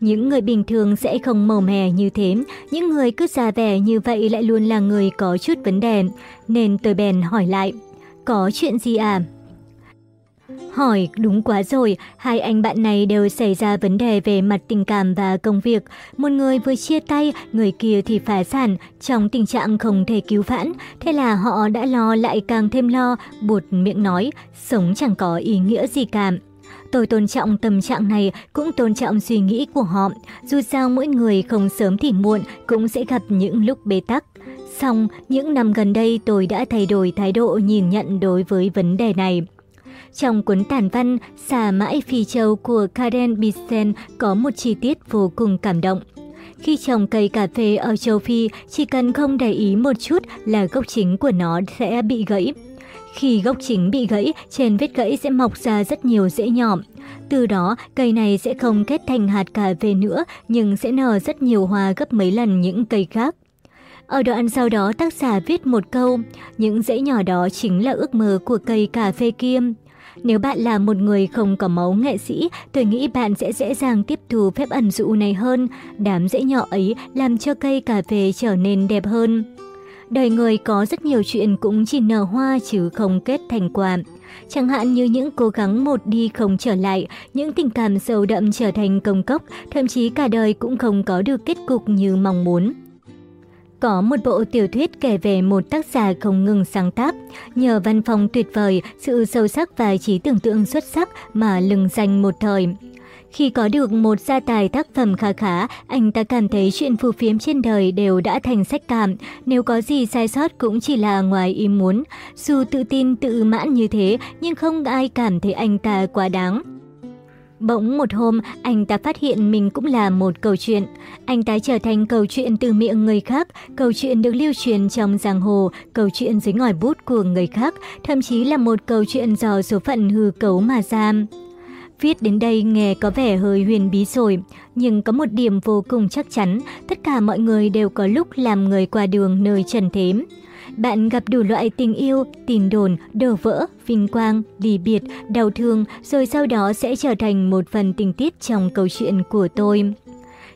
Những người bình thường sẽ không màu mè như thế, những người cứ già vẻ như vậy lại luôn là người có chút vấn đề. Nên tôi bèn hỏi lại, có chuyện gì à? Hỏi đúng quá rồi, hai anh bạn này đều xảy ra vấn đề về mặt tình cảm và công việc. Một người vừa chia tay, người kia thì phá sản, trong tình trạng không thể cứu vãn. Thế là họ đã lo lại càng thêm lo, buột miệng nói, sống chẳng có ý nghĩa gì cả. Tôi tôn trọng tâm trạng này, cũng tôn trọng suy nghĩ của họ. Dù sao mỗi người không sớm thì muộn cũng sẽ gặp những lúc bế tắc. Xong, những năm gần đây tôi đã thay đổi thái độ nhìn nhận đối với vấn đề này. Trong cuốn tản văn Xà mãi phi châu của Karen Bisen có một chi tiết vô cùng cảm động. Khi trồng cây cà phê ở châu Phi, chỉ cần không để ý một chút là gốc chính của nó sẽ bị gãy. Khi gốc chính bị gãy, trên vết gãy sẽ mọc ra rất nhiều rễ nhỏ. Từ đó, cây này sẽ không kết thành hạt cà phê nữa, nhưng sẽ nở rất nhiều hoa gấp mấy lần những cây khác. Ở đoạn sau đó tác giả viết một câu, những rễ nhỏ đó chính là ước mơ của cây cà phê kiêm. Nếu bạn là một người không có máu nghệ sĩ, tôi nghĩ bạn sẽ dễ dàng tiếp thu phép ẩn dụ này hơn. Đám rễ nhỏ ấy làm cho cây cà phê trở nên đẹp hơn. Đời người có rất nhiều chuyện cũng chỉ nở hoa chứ không kết thành quả. Chẳng hạn như những cố gắng một đi không trở lại, những tình cảm sâu đậm trở thành công cốc, thậm chí cả đời cũng không có được kết cục như mong muốn. Có một bộ tiểu thuyết kể về một tác giả không ngừng sáng tác, nhờ văn phòng tuyệt vời, sự sâu sắc và trí tưởng tượng xuất sắc mà lừng danh một thời. Khi có được một gia tài tác phẩm khá khá, anh ta cảm thấy chuyện phù phiếm trên đời đều đã thành sách cảm, nếu có gì sai sót cũng chỉ là ngoài ý muốn. Dù tự tin tự mãn như thế, nhưng không ai cảm thấy anh ta quá đáng. Bỗng một hôm, anh ta phát hiện mình cũng là một câu chuyện. Anh ta trở thành câu chuyện từ miệng người khác, câu chuyện được lưu truyền trong giang hồ, câu chuyện dưới ngòi bút của người khác, thậm chí là một câu chuyện do số phận hư cấu mà ra. Viết đến đây nghe có vẻ hơi huyền bí rồi, nhưng có một điểm vô cùng chắc chắn, tất cả mọi người đều có lúc làm người qua đường nơi trần thế. Bạn gặp đủ loại tình yêu, tin đồn, đổ vỡ, vinh quang, ly biệt, đau thương, rồi sau đó sẽ trở thành một phần tình tiết trong câu chuyện của tôi.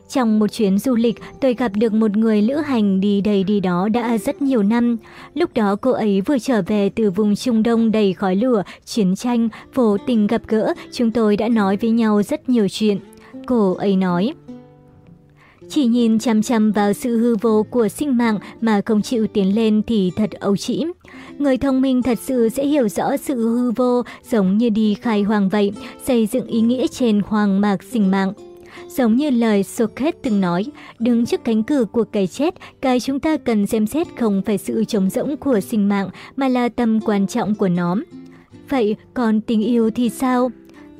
Trong một chuyến du lịch, tôi gặp được một người lữ hành đi đây đi đó đã rất nhiều năm. Lúc đó cô ấy vừa trở về từ vùng Trung Đông đầy khói lửa, chiến tranh, vô tình gặp gỡ, chúng tôi đã nói với nhau rất nhiều chuyện. Cô ấy nói... Chỉ nhìn chăm chăm vào sự hư vô của sinh mạng mà không chịu tiến lên thì thật ấu trĩ. Người thông minh thật sự sẽ hiểu rõ sự hư vô giống như đi khai hoàng vậy, xây dựng ý nghĩa trên hoàng mạc sinh mạng. Giống như lời Socrates từng nói, đứng trước cánh cửa của cái chết, cái chúng ta cần xem xét không phải sự trống rỗng của sinh mạng mà là tầm quan trọng của nó. Vậy còn tình yêu thì sao?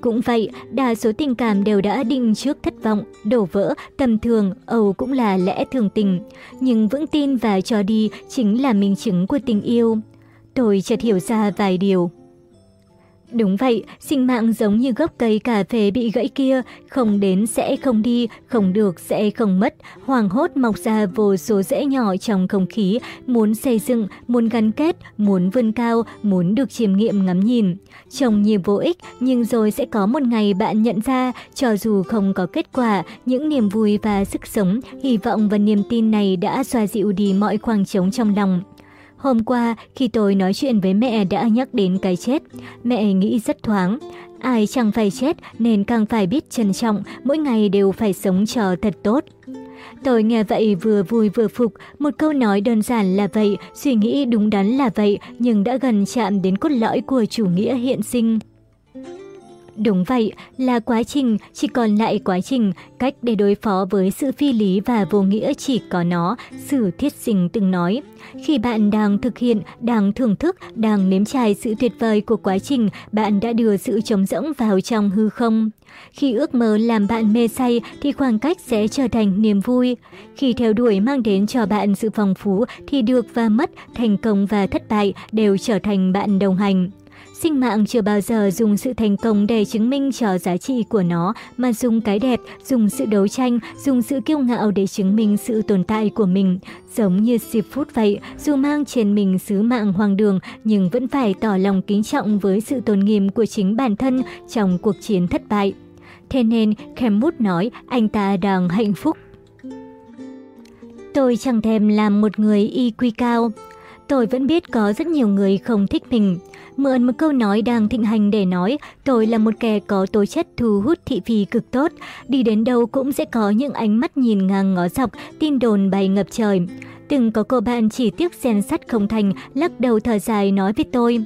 Cũng vậy, đa số tình cảm đều đã định trước thất vọng, đổ vỡ, tầm thường, ầu cũng là lẽ thường tình. Nhưng vững tin và cho đi chính là minh chứng của tình yêu. Tôi chợt hiểu ra vài điều. Đúng vậy, sinh mạng giống như gốc cây cà phê bị gãy kia, không đến sẽ không đi, không được sẽ không mất, hoàng hốt mọc ra vô số rễ nhỏ trong không khí, muốn xây dựng, muốn gắn kết, muốn vươn cao, muốn được chiêm nghiệm ngắm nhìn. Trông như vô ích, nhưng rồi sẽ có một ngày bạn nhận ra, cho dù không có kết quả, những niềm vui và sức sống, hy vọng và niềm tin này đã xoa dịu đi mọi khoảng trống trong lòng. Hôm qua, khi tôi nói chuyện với mẹ đã nhắc đến cái chết, mẹ nghĩ rất thoáng. Ai chẳng phải chết nên càng phải biết trân trọng, mỗi ngày đều phải sống cho thật tốt. Tôi nghe vậy vừa vui vừa phục, một câu nói đơn giản là vậy, suy nghĩ đúng đắn là vậy, nhưng đã gần chạm đến cốt lõi của chủ nghĩa hiện sinh. Đúng vậy, là quá trình, chỉ còn lại quá trình, cách để đối phó với sự phi lý và vô nghĩa chỉ có nó, sử thiết sinh từng nói. Khi bạn đang thực hiện, đang thưởng thức, đang nếm trải sự tuyệt vời của quá trình, bạn đã đưa sự trống rỗng vào trong hư không. Khi ước mơ làm bạn mê say thì khoảng cách sẽ trở thành niềm vui. Khi theo đuổi mang đến cho bạn sự phong phú thì được và mất, thành công và thất bại đều trở thành bạn đồng hành. Sinh mạng chưa bao giờ dùng sự thành công để chứng minh cho giá trị của nó, mà dùng cái đẹp, dùng sự đấu tranh, dùng sự kiêu ngạo để chứng minh sự tồn tại của mình. Giống như Seafood vậy, dù mang trên mình sứ mạng hoàng đường, nhưng vẫn phải tỏ lòng kính trọng với sự tôn nghiêm của chính bản thân trong cuộc chiến thất bại. thế nên Kemwood nói anh ta đang hạnh phúc. Tôi chẳng thèm làm một người IQ cao. Tôi vẫn biết có rất nhiều người không thích mình. Mượn một câu nói đang thịnh hành để nói, tôi là một kẻ có tố chất thu hút thị phi cực tốt. Đi đến đâu cũng sẽ có những ánh mắt nhìn ngang ngó dọc, tin đồn bay ngập trời. Từng có cô bạn chỉ tiếc xen sắt không thành, lắc đầu thở dài nói với tôi.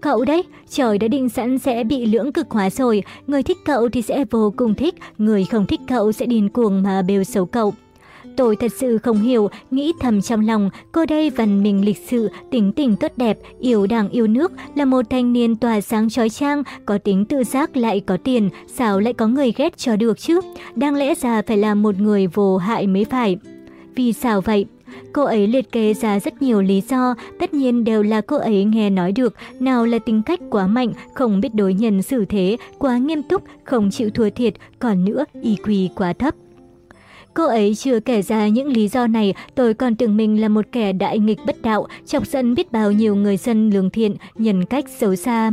Cậu đấy, trời đã định sẵn sẽ bị lưỡng cực hóa rồi, người thích cậu thì sẽ vô cùng thích, người không thích cậu sẽ điên cuồng mà bêu xấu cậu. Tôi thật sự không hiểu, nghĩ thầm trong lòng, cô đây văn mình lịch sự, tính tình tốt đẹp, yêu đảng yêu nước, là một thanh niên tỏa sáng trói trang, có tính tự giác lại có tiền, sao lại có người ghét cho được chứ? Đáng lẽ ra phải là một người vô hại mới phải. Vì sao vậy? Cô ấy liệt kê ra rất nhiều lý do, tất nhiên đều là cô ấy nghe nói được, nào là tính cách quá mạnh, không biết đối nhân xử thế, quá nghiêm túc, không chịu thua thiệt, còn nữa, IQ quá thấp. Cô ấy chưa kể ra những lý do này, tôi còn tưởng mình là một kẻ đại nghịch bất đạo, chọc giận biết bao nhiêu người dân lương thiện, nhân cách xấu xa.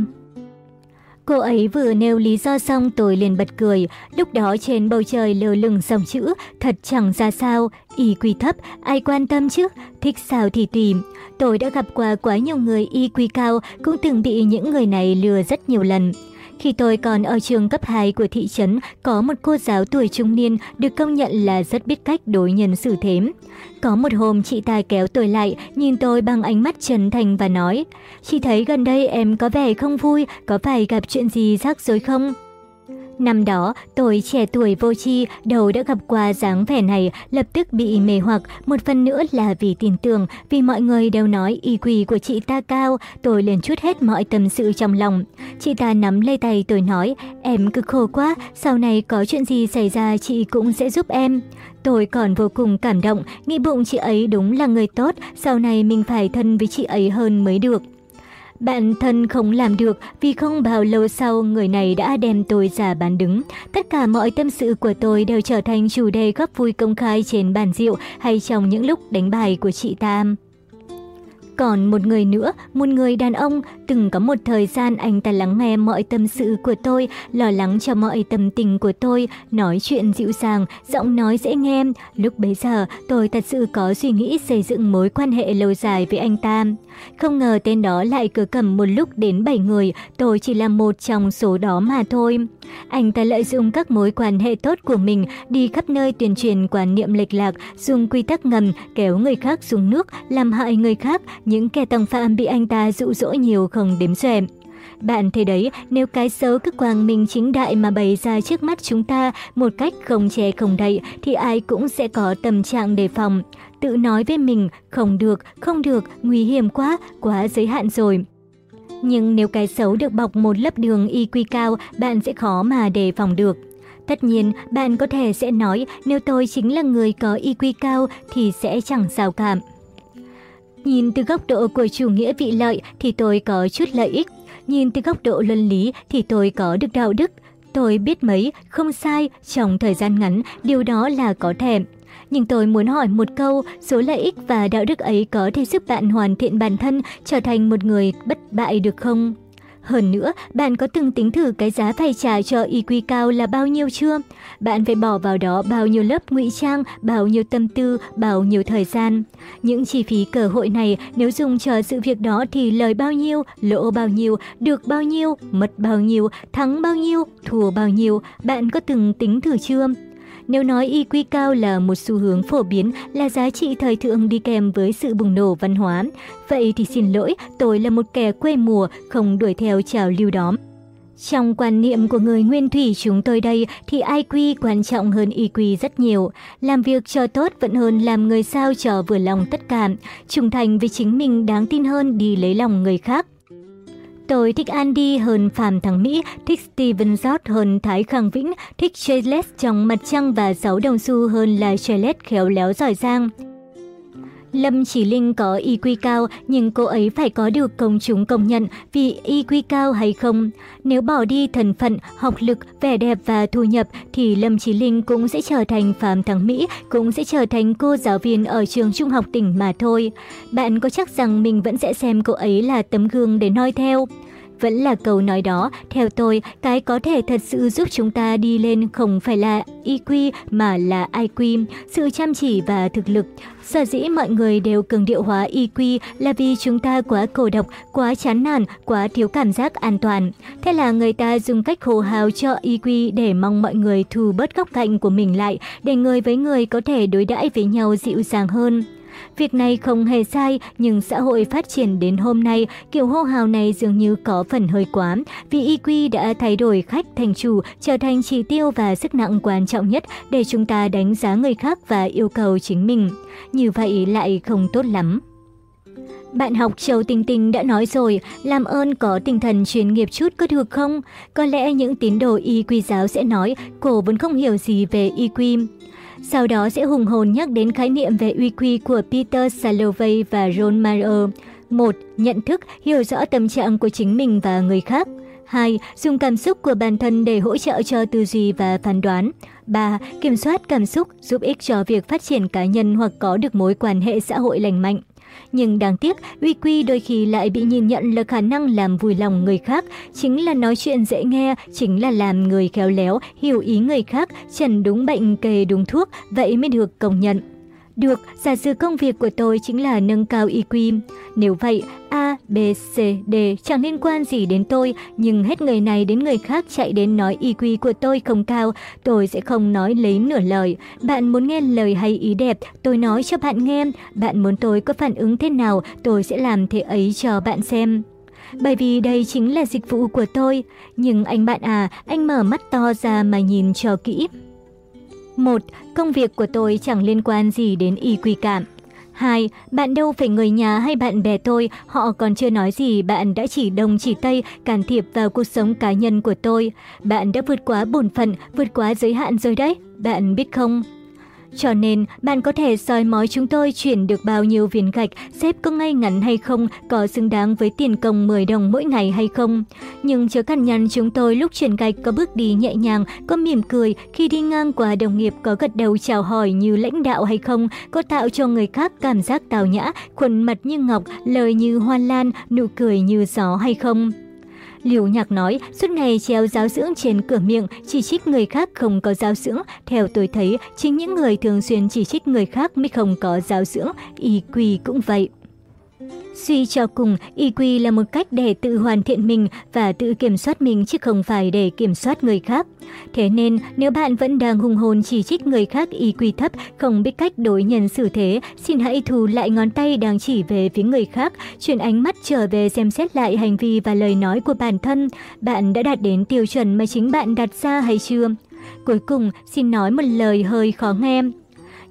Cô ấy vừa nêu lý do xong tôi liền bật cười, lúc đó trên bầu trời lơ lửng dòng chữ, thật chẳng ra sao, y quy thấp, ai quan tâm chứ, thích sao thì tùy. Tôi đã gặp qua quá nhiều người y quy cao, cũng từng bị những người này lừa rất nhiều lần. Khi tôi còn ở trường cấp 2 của thị trấn, có một cô giáo tuổi trung niên được công nhận là rất biết cách đối nhân xử thế. Có một hôm chị ta kéo tôi lại, nhìn tôi bằng ánh mắt chân thành và nói, Chị thấy gần đây em có vẻ không vui, có phải gặp chuyện gì rắc rối không? Năm đó, tôi trẻ tuổi vô tri, đầu đã gặp qua dáng vẻ này, lập tức bị mê hoặc, một phần nữa là vì tin tưởng, vì mọi người đều nói y quỳ của chị ta cao, tôi liền chút hết mọi tâm sự trong lòng. Chị ta nắm lấy tay tôi nói, em cực khổ quá, sau này có chuyện gì xảy ra chị cũng sẽ giúp em. Tôi còn vô cùng cảm động, nghĩ bụng chị ấy đúng là người tốt, sau này mình phải thân với chị ấy hơn mới được. Bạn thân không làm được vì không bao lâu sau người này đã đem tôi ra bán đứng. Tất cả mọi tâm sự của tôi đều trở thành chủ đề góp vui công khai trên bàn rượu hay trong những lúc đánh bài của chị Tam. Còn một người nữa, một người đàn ông, từng có một thời gian anh ta lắng nghe mọi tâm sự của tôi, lo lắng cho mọi tâm tình của tôi, nói chuyện dịu dàng, giọng nói dễ nghe. Lúc bấy giờ, tôi thật sự có suy nghĩ xây dựng mối quan hệ lâu dài với anh ta. Không ngờ tên đó lại cứ cầm một lúc đến 7 người, tôi chỉ là một trong số đó mà thôi. Anh ta lợi dụng các mối quan hệ tốt của mình đi khắp nơi tuyên truyền quan niệm lệch lạc, dùng quy tắc ngầm, kéo người khác xuống nước, làm hại người khác, những kẻ tòng phạm bị anh ta dụ dỗ nhiều không đếm xuể. Bạn thấy đấy, nếu cái xấu cứ quang minh chính đại mà bày ra trước mắt chúng ta một cách không che không đậy thì ai cũng sẽ có tâm trạng đề phòng. Tự nói với mình, không được, không được, nguy hiểm quá, quá giới hạn rồi. Nhưng nếu cái xấu được bọc một lớp đường y quy cao, bạn sẽ khó mà đề phòng được. Tất nhiên, bạn có thể sẽ nói nếu tôi chính là người có y quy cao thì sẽ chẳng sao cảm. Nhìn từ góc độ của chủ nghĩa vị lợi thì tôi có chút lợi ích. Nhìn từ góc độ luân lý thì tôi có được đạo đức. Tôi biết mấy, không sai, trong thời gian ngắn, điều đó là có thể. Nhưng tôi muốn hỏi một câu, số lợi ích và đạo đức ấy có thể giúp bạn hoàn thiện bản thân, trở thành một người bất bại được không? Hơn nữa, bạn có từng tính thử cái giá phải trả cho IQ cao là bao nhiêu chưa? Bạn phải bỏ vào đó bao nhiêu lớp ngụy trang, bao nhiêu tâm tư, bao nhiêu thời gian. Những chi phí cơ hội này nếu dùng cho sự việc đó thì lời bao nhiêu, lỗ bao nhiêu, được bao nhiêu, mất bao nhiêu, thắng bao nhiêu, thua bao nhiêu, bạn có từng tính thử chưa? Nếu nói EQ cao là một xu hướng phổ biến, là giá trị thời thượng đi kèm với sự bùng nổ văn hóa, vậy thì xin lỗi, tôi là một kẻ quê mùa, không đuổi theo trào lưu đó. Trong quan niệm của người nguyên thủy chúng tôi đây thì IQ quan trọng hơn EQ rất nhiều. Làm việc cho tốt vẫn hơn làm người sao cho vừa lòng tất cả. Trung thành với chính mình đáng tin hơn đi lấy lòng người khác. Tôi thích Andy hơn Phạm Thắng Mỹ, thích Steven Jobs hơn Thái Khang Vĩnh, thích Charles trong Mặt Trăng và Sáu Đồng Xu hơn là Charles khéo léo giỏi giang. Lâm Chỉ Linh có IQ cao nhưng cô ấy phải có được công chúng công nhận vì IQ cao hay không. Nếu bỏ đi thần phận, học lực, vẻ đẹp và thu nhập thì Lâm Chỉ Linh cũng sẽ trở thành Phạm Thắng Mỹ, cũng sẽ trở thành cô giáo viên ở trường trung học tỉnh mà thôi. Bạn có chắc rằng mình vẫn sẽ xem cô ấy là tấm gương để noi theo? Vẫn là câu nói đó, theo tôi, cái có thể thật sự giúp chúng ta đi lên không phải là EQ mà là IQ, sự chăm chỉ và thực lực. Sở dĩ mọi người đều cường điệu hóa EQ là vì chúng ta quá cổ độc, quá chán nản, quá thiếu cảm giác an toàn. Thế là người ta dùng cách hô hào cho EQ để mong mọi người thu bớt góc cạnh của mình lại, để người với người có thể đối đãi với nhau dịu dàng hơn. Việc này không hề sai, nhưng xã hội phát triển đến hôm nay, kiểu hô hào này dường như có phần hơi quá, vì EQ đã thay đổi khách thành chủ, trở thành chỉ tiêu và sức nặng quan trọng nhất để chúng ta đánh giá người khác và yêu cầu chính mình. Như vậy lại không tốt lắm. Bạn học Châu Tinh Tinh đã nói rồi, làm ơn có tinh thần chuyên nghiệp chút có được không? Có lẽ những tín đồ y quy giáo sẽ nói, cô vẫn không hiểu gì về y quy. Sau đó sẽ hùng hồn nhắc đến khái niệm về uy quy của Peter Salovey và Ron Mayer. 1. Nhận thức, hiểu rõ tâm trạng của chính mình và người khác. 2. Dùng cảm xúc của bản thân để hỗ trợ cho tư duy và phán đoán. 3. Kiểm soát cảm xúc giúp ích cho việc phát triển cá nhân hoặc có được mối quan hệ xã hội lành mạnh. Nhưng đáng tiếc, uy quy đôi khi lại bị nhìn nhận là khả năng làm vui lòng người khác, chính là nói chuyện dễ nghe, chính là làm người khéo léo, hiểu ý người khác, trần đúng bệnh kê đúng thuốc, vậy mới được công nhận. Được, giả sử công việc của tôi chính là nâng cao EQ. Nếu vậy, A, B, C, D chẳng liên quan gì đến tôi, nhưng hết người này đến người khác chạy đến nói EQ của tôi không cao, tôi sẽ không nói lấy nửa lời. Bạn muốn nghe lời hay ý đẹp, tôi nói cho bạn nghe. Bạn muốn tôi có phản ứng thế nào, tôi sẽ làm thế ấy cho bạn xem bởi vì đây chính là dịch vụ của tôi. Nhưng anh bạn à, anh mở mắt to ra mà nhìn cho kỹ. 1. Công việc của tôi chẳng liên quan gì đến y quy cảm. 2. Bạn đâu phải người nhà hay bạn bè tôi, họ còn chưa nói gì bạn đã chỉ đông chỉ tây can thiệp vào cuộc sống cá nhân của tôi. Bạn đã vượt quá bổn phận, vượt quá giới hạn rồi đấy, bạn biết không? Cho nên, bạn có thể soi mói chúng tôi chuyển được bao nhiêu viên gạch, xếp có ngay ngắn hay không, có xứng đáng với tiền công 10 đồng mỗi ngày hay không. Nhưng chớ cằn nhằn chúng tôi lúc chuyển gạch có bước đi nhẹ nhàng, có mỉm cười, khi đi ngang qua đồng nghiệp có gật đầu chào hỏi như lãnh đạo hay không, có tạo cho người khác cảm giác tào nhã, khuôn mặt như ngọc, lời như hoa lan, nụ cười như gió hay không. Liều Nhạc nói, suốt ngày treo giáo dưỡng trên cửa miệng, chỉ trích người khác không có giáo dưỡng. Theo tôi thấy, chính những người thường xuyên chỉ trích người khác mới không có giáo dưỡng, y quỳ cũng vậy. Suy cho cùng, EQ là một cách để tự hoàn thiện mình và tự kiểm soát mình chứ không phải để kiểm soát người khác. Thế nên, nếu bạn vẫn đang hùng hồn chỉ trích người khác EQ thấp, không biết cách đối nhân xử thế, xin hãy thu lại ngón tay đang chỉ về phía người khác, chuyển ánh mắt trở về xem xét lại hành vi và lời nói của bản thân. Bạn đã đạt đến tiêu chuẩn mà chính bạn đặt ra hay chưa? Cuối cùng, xin nói một lời hơi khó nghe.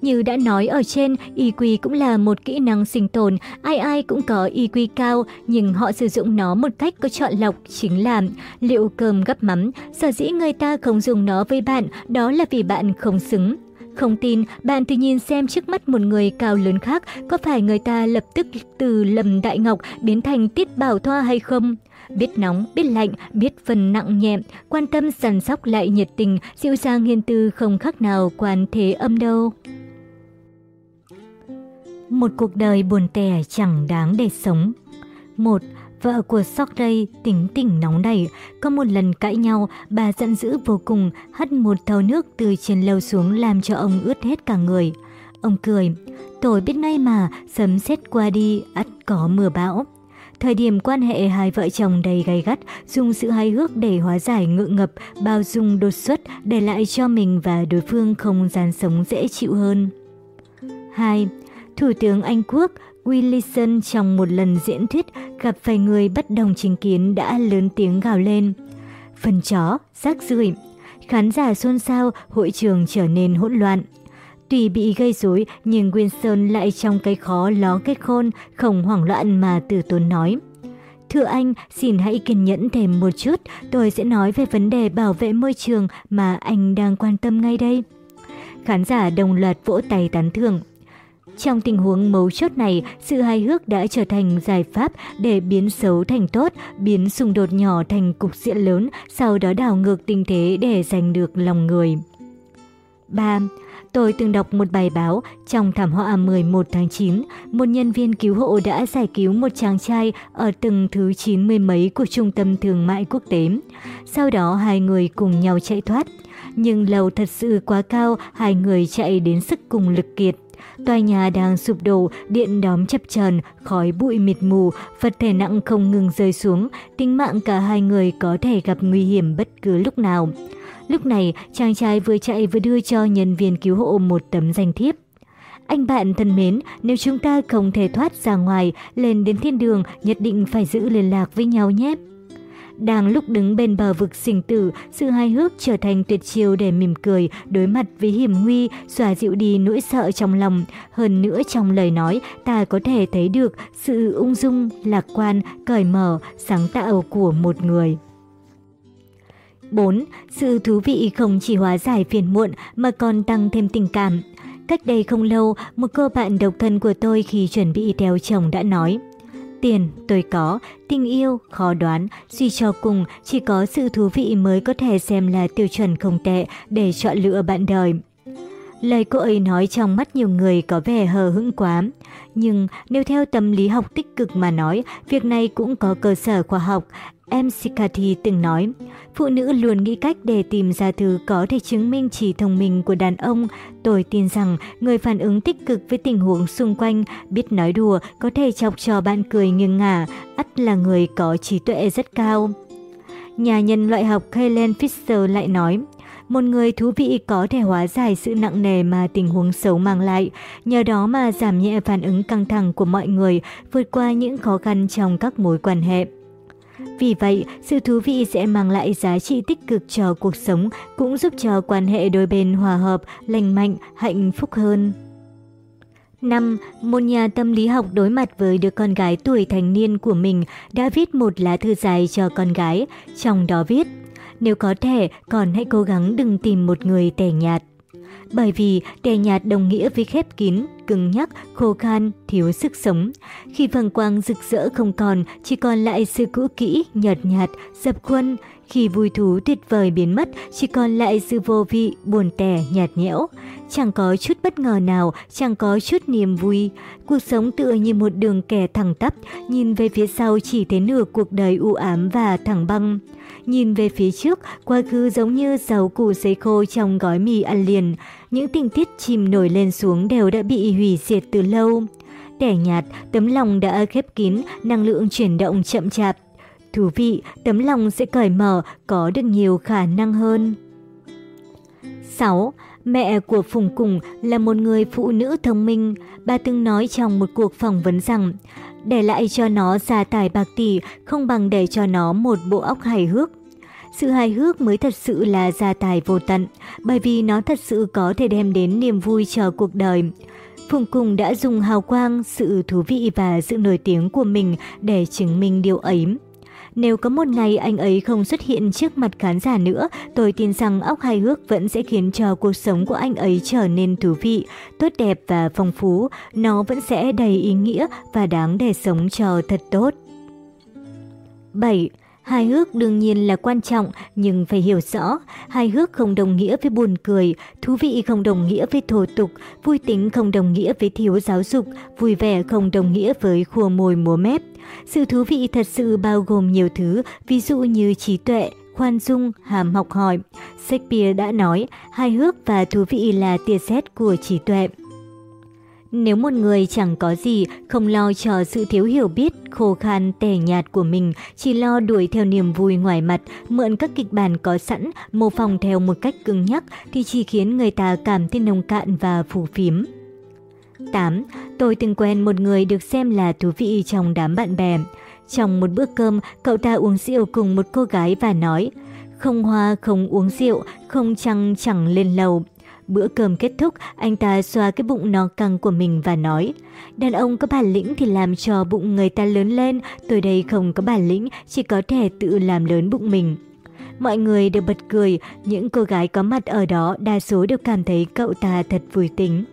Như đã nói ở trên, EQ cũng là một kỹ năng sinh tồn, ai ai cũng có EQ cao, nhưng họ sử dụng nó một cách có chọn lọc, chính là liệu cơm gấp mắm. Sở dĩ người ta không dùng nó với bạn, đó là vì bạn không xứng. Không tin, bạn thì nhìn xem trước mắt một người cao lớn khác, có phải người ta lập tức từ lầm đại ngọc biến thành tiết bảo thoa hay không? Biết nóng, biết lạnh, biết phần nặng nhẹ, quan tâm săn sóc lại nhiệt tình, dịu dàng hiền tư không khác nào quan thế âm đâu. Một cuộc đời buồn tẻ chẳng đáng để sống. Một, vợ của Sokray tính tình nóng nảy. Có một lần cãi nhau, bà giận dữ vô cùng, hất một thau nước từ trên lầu xuống làm cho ông ướt hết cả người. Ông cười, tôi biết ngay mà, sấm sét qua đi, ắt có mưa bão. Thời điểm quan hệ hai vợ chồng đầy gay gắt, dùng sự hài hước để hóa giải ngượng ngập, bao dung đột xuất, để lại cho mình và đối phương không gian sống dễ chịu hơn. 2. Thủ tướng Anh Quốc Wilson trong một lần diễn thuyết gặp phải người bất đồng chính kiến đã lớn tiếng gào lên. Phần chó, rác rưởi. Khán giả xôn xao, hội trường trở nên hỗn loạn. Tuy bị gây rối nhưng Wilson lại trong cái khó ló kết khôn, không hoảng loạn mà từ tốn nói. Thưa anh, xin hãy kiên nhẫn thêm một chút, tôi sẽ nói về vấn đề bảo vệ môi trường mà anh đang quan tâm ngay đây. Khán giả đồng loạt vỗ tay tán thưởng. Trong tình huống mấu chốt này, sự hài hước đã trở thành giải pháp để biến xấu thành tốt, biến xung đột nhỏ thành cục diện lớn, sau đó đảo ngược tình thế để giành được lòng người. 3. Tôi từng đọc một bài báo trong thảm họa 11 tháng 9, một nhân viên cứu hộ đã giải cứu một chàng trai ở tầng thứ 90 mấy của trung tâm thương mại quốc tế. Sau đó hai người cùng nhau chạy thoát. Nhưng lầu thật sự quá cao, hai người chạy đến sức cùng lực kiệt. Tòa nhà đang sụp đổ, điện đóm chập chờn, khói bụi mịt mù, vật thể nặng không ngừng rơi xuống, tính mạng cả hai người có thể gặp nguy hiểm bất cứ lúc nào. Lúc này, chàng trai vừa chạy vừa đưa cho nhân viên cứu hộ một tấm danh thiếp. Anh bạn thân mến, nếu chúng ta không thể thoát ra ngoài, lên đến thiên đường, nhất định phải giữ liên lạc với nhau nhé. Đang lúc đứng bên bờ vực sinh tử, sự hài hước trở thành tuyệt chiêu để mỉm cười, đối mặt với hiểm nguy, xòa dịu đi nỗi sợ trong lòng. Hơn nữa trong lời nói, ta có thể thấy được sự ung dung, lạc quan, cởi mở, sáng tạo của một người. 4. Sự thú vị không chỉ hóa giải phiền muộn mà còn tăng thêm tình cảm. Cách đây không lâu, một cô bạn độc thân của tôi khi chuẩn bị theo chồng đã nói Tiền tôi có, tình yêu khó đoán, suy cho cùng chỉ có sự thú vị mới có thể xem là tiêu chuẩn không tệ để chọn lựa bạn đời. Lời cô ấy nói trong mắt nhiều người có vẻ hờ hững quá. Nhưng nếu theo tâm lý học tích cực mà nói, việc này cũng có cơ sở khoa học. Em Sikati từng nói, phụ nữ luôn nghĩ cách để tìm ra thứ có thể chứng minh trí thông minh của đàn ông. Tôi tin rằng người phản ứng tích cực với tình huống xung quanh, biết nói đùa, có thể chọc cho bạn cười nghiêng ngả, ắt là người có trí tuệ rất cao. Nhà nhân loại học Helen Fisher lại nói, một người thú vị có thể hóa giải sự nặng nề mà tình huống xấu mang lại, nhờ đó mà giảm nhẹ phản ứng căng thẳng của mọi người, vượt qua những khó khăn trong các mối quan hệ. Vì vậy, sự thú vị sẽ mang lại giá trị tích cực cho cuộc sống, cũng giúp cho quan hệ đôi bên hòa hợp, lành mạnh, hạnh phúc hơn. 5. Một nhà tâm lý học đối mặt với đứa con gái tuổi thành niên của mình đã viết một lá thư dài cho con gái, trong đó viết Nếu có thể, con hãy cố gắng đừng tìm một người tẻ nhạt. Bởi vì đè nhạt đồng nghĩa với khép kín, cứng nhắc, khô khan, thiếu sức sống. Khi vầng quang rực rỡ không còn, chỉ còn lại sự cũ kỹ, nhợt nhạt, dập khuôn. Khi vui thú tuyệt vời biến mất, chỉ còn lại sự vô vị, buồn tẻ, nhạt nhẽo. Chẳng có chút bất ngờ nào, chẳng có chút niềm vui. Cuộc sống tựa như một đường kẻ thẳng tắp, nhìn về phía sau chỉ thấy nửa cuộc đời u ám và thẳng băng. Nhìn về phía trước, quá khứ giống như dầu củ sấy khô trong gói mì ăn liền. Những tình tiết chìm nổi lên xuống đều đã bị hủy diệt từ lâu. Tẻ nhạt, tấm lòng đã khép kín, năng lượng chuyển động chậm chạp. Thú vị, tấm lòng sẽ cởi mở, có được nhiều khả năng hơn. 6. Mẹ của Phùng Cùng là một người phụ nữ thông minh. Bà từng nói trong một cuộc phỏng vấn rằng, để lại cho nó gia tài bạc tỷ không bằng để cho nó một bộ óc hài hước. Sự hài hước mới thật sự là gia tài vô tận, bởi vì nó thật sự có thể đem đến niềm vui cho cuộc đời. Phùng Cùng đã dùng hào quang, sự thú vị và sự nổi tiếng của mình để chứng minh điều ấy. Nếu có một ngày anh ấy không xuất hiện trước mặt khán giả nữa, tôi tin rằng óc hài hước vẫn sẽ khiến cho cuộc sống của anh ấy trở nên thú vị, tốt đẹp và phong phú. Nó vẫn sẽ đầy ý nghĩa và đáng để sống cho thật tốt. 7. Hài hước đương nhiên là quan trọng, nhưng phải hiểu rõ, hài hước không đồng nghĩa với buồn cười, thú vị không đồng nghĩa với thổ tục, vui tính không đồng nghĩa với thiếu giáo dục, vui vẻ không đồng nghĩa với khua môi múa mép. Sự thú vị thật sự bao gồm nhiều thứ, ví dụ như trí tuệ, khoan dung, hàm học hỏi. Shakespeare đã nói, hài hước và thú vị là tia sét của trí tuệ. Nếu một người chẳng có gì, không lo cho sự thiếu hiểu biết, khô khan, tẻ nhạt của mình, chỉ lo đuổi theo niềm vui ngoài mặt, mượn các kịch bản có sẵn, mô phỏng theo một cách cứng nhắc, thì chỉ khiến người ta cảm thấy nông cạn và phù phiếm. 8. Tôi từng quen một người được xem là thú vị trong đám bạn bè. Trong một bữa cơm, cậu ta uống rượu cùng một cô gái và nói Không hoa không uống rượu, không trăng chẳng lên lầu. Bữa cơm kết thúc, anh ta xoa cái bụng no căng của mình và nói Đàn ông có bản lĩnh thì làm cho bụng người ta lớn lên, tôi đây không có bản lĩnh, chỉ có thể tự làm lớn bụng mình. Mọi người đều bật cười, những cô gái có mặt ở đó đa số đều cảm thấy cậu ta thật vui tính.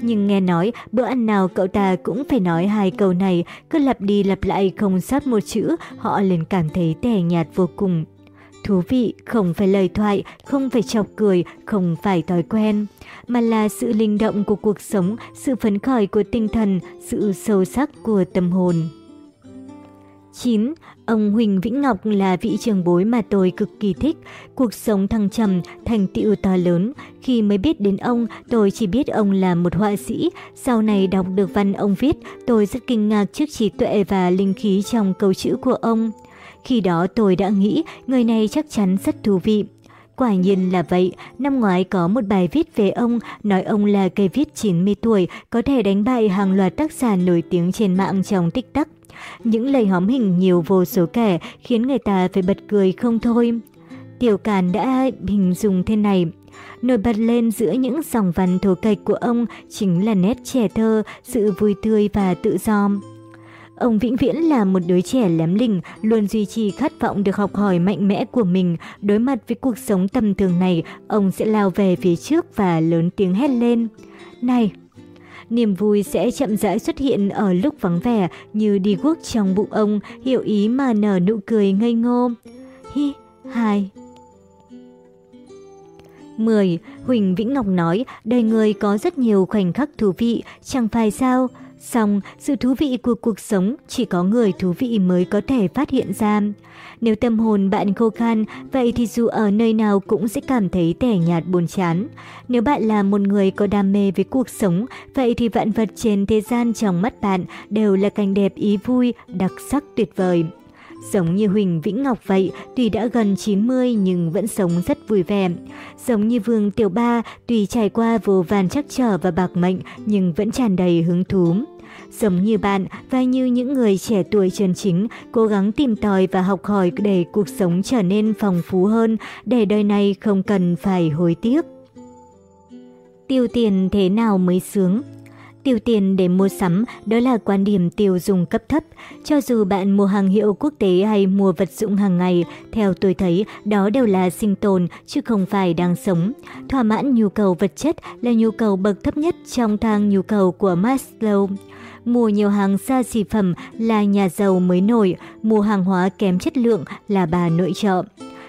Nhưng nghe nói bữa ăn nào cậu ta cũng phải nói hai câu này, cứ lặp đi lặp lại không sót một chữ, họ liền cảm thấy tẻ nhạt vô cùng. Thú vị không phải lời thoại, không phải chọc cười, không phải thói quen, mà là sự linh động của cuộc sống, sự phấn khởi của tinh thần, sự sâu sắc của tâm hồn. 9. Ông Huỳnh Vĩnh Ngọc là vị trường bối mà tôi cực kỳ thích. Cuộc sống thăng trầm, thành tựu to lớn. Khi mới biết đến ông, tôi chỉ biết ông là một họa sĩ. Sau này đọc được văn ông viết, tôi rất kinh ngạc trước trí tuệ và linh khí trong câu chữ của ông. Khi đó tôi đã nghĩ người này chắc chắn rất thú vị. Quả nhiên là vậy, năm ngoái có một bài viết về ông, nói ông là cây viết 90 tuổi, có thể đánh bại hàng loạt tác giả nổi tiếng trên mạng trong tích tắc. Những lời hóm hình nhiều vô số kẻ khiến người ta phải bật cười không thôi. Tiểu Càn đã hình dung thế này. Nổi bật lên giữa những dòng văn thổ kịch của ông chính là nét trẻ thơ, sự vui tươi và tự do. Ông vĩnh viễn là một đứa trẻ lém lình, luôn duy trì khát vọng được học hỏi mạnh mẽ của mình. Đối mặt với cuộc sống tầm thường này, ông sẽ lao về phía trước và lớn tiếng hét lên. Này, Niềm vui sẽ chậm rãi xuất hiện ở lúc vắng vẻ như đi guốc trong bụng ông, hiểu ý mà nở nụ cười ngây ngô. Hi, hai. 10. Huỳnh Vĩnh Ngọc nói, đời người có rất nhiều khoảnh khắc thú vị, chẳng phải sao? Xong, sự thú vị của cuộc sống chỉ có người thú vị mới có thể phát hiện ra. Nếu tâm hồn bạn khô khan, vậy thì dù ở nơi nào cũng sẽ cảm thấy tẻ nhạt buồn chán. Nếu bạn là một người có đam mê với cuộc sống, vậy thì vạn vật trên thế gian trong mắt bạn đều là cảnh đẹp ý vui, đặc sắc tuyệt vời. Giống như Huỳnh Vĩnh Ngọc vậy, tuy đã gần 90 nhưng vẫn sống rất vui vẻ. Giống như Vương Tiểu Ba, tuy trải qua vô vàn chắc trở và bạc mệnh nhưng vẫn tràn đầy hứng thú. Giống như bạn và như những người trẻ tuổi chân chính, cố gắng tìm tòi và học hỏi để cuộc sống trở nên phong phú hơn, để đời này không cần phải hối tiếc. Tiêu tiền thế nào mới sướng? Tiêu tiền để mua sắm, đó là quan điểm tiêu dùng cấp thấp. Cho dù bạn mua hàng hiệu quốc tế hay mua vật dụng hàng ngày, theo tôi thấy đó đều là sinh tồn chứ không phải đang sống. Thỏa mãn nhu cầu vật chất là nhu cầu bậc thấp nhất trong thang nhu cầu của Maslow. Mua nhiều hàng xa xỉ phẩm là nhà giàu mới nổi, mua hàng hóa kém chất lượng là bà nội trợ.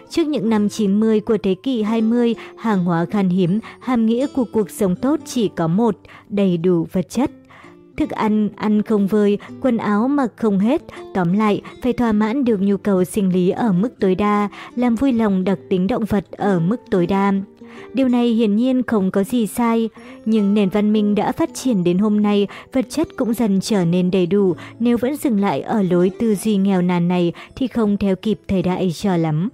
Trước những năm 90 của thế kỷ 20, hàng hóa khan hiếm, hàm nghĩa của cuộc sống tốt chỉ có một, đầy đủ vật chất. Thức ăn, ăn không vơi, quần áo mặc không hết, tóm lại phải thỏa mãn được nhu cầu sinh lý ở mức tối đa, làm vui lòng đặc tính động vật ở mức tối đa. Điều này hiển nhiên không có gì sai, nhưng nền văn minh đã phát triển đến hôm nay, vật chất cũng dần trở nên đầy đủ, nếu vẫn dừng lại ở lối tư duy nghèo nàn này thì không theo kịp thời đại cho lắm.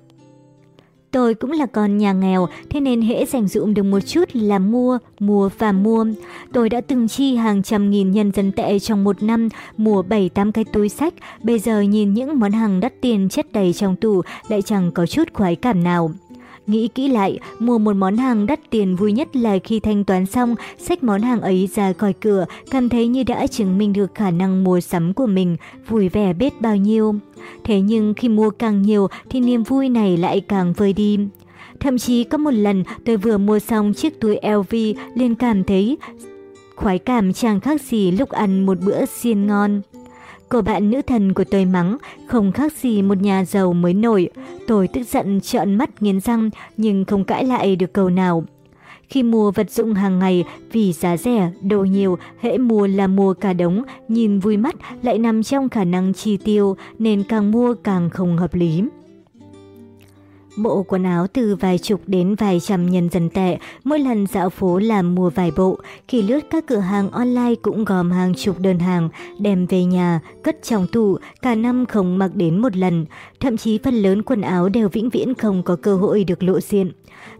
Tôi cũng là con nhà nghèo, thế nên hễ dành dụm được một chút là mua, mua và mua. Tôi đã từng chi hàng trăm nghìn nhân dân tệ trong một năm, mua 7-8 cái túi sách. Bây giờ nhìn những món hàng đắt tiền chất đầy trong tủ lại chẳng có chút khoái cảm nào. Nghĩ kỹ lại, mua một món hàng đắt tiền vui nhất là khi thanh toán xong, xách món hàng ấy ra khỏi cửa, cảm thấy như đã chứng minh được khả năng mua sắm của mình, vui vẻ biết bao nhiêu. Thế nhưng khi mua càng nhiều thì niềm vui này lại càng vơi đi. Thậm chí có một lần tôi vừa mua xong chiếc túi LV liền cảm thấy khoái cảm chẳng khác gì lúc ăn một bữa xiên ngon. Cô bạn nữ thần của tôi mắng, không khác gì một nhà giàu mới nổi. Tôi tức giận trợn mắt nghiến răng, nhưng không cãi lại được câu nào. Khi mua vật dụng hàng ngày vì giá rẻ, đồ nhiều, hễ mua là mua cả đống, nhìn vui mắt lại nằm trong khả năng chi tiêu nên càng mua càng không hợp lý. Bộ quần áo từ vài chục đến vài trăm nhân dân tệ, mỗi lần dạo phố làm mua vài bộ. Khi lướt các cửa hàng online cũng gom hàng chục đơn hàng, đem về nhà, cất trong tủ, cả năm không mặc đến một lần. Thậm chí phần lớn quần áo đều vĩnh viễn không có cơ hội được lộ diện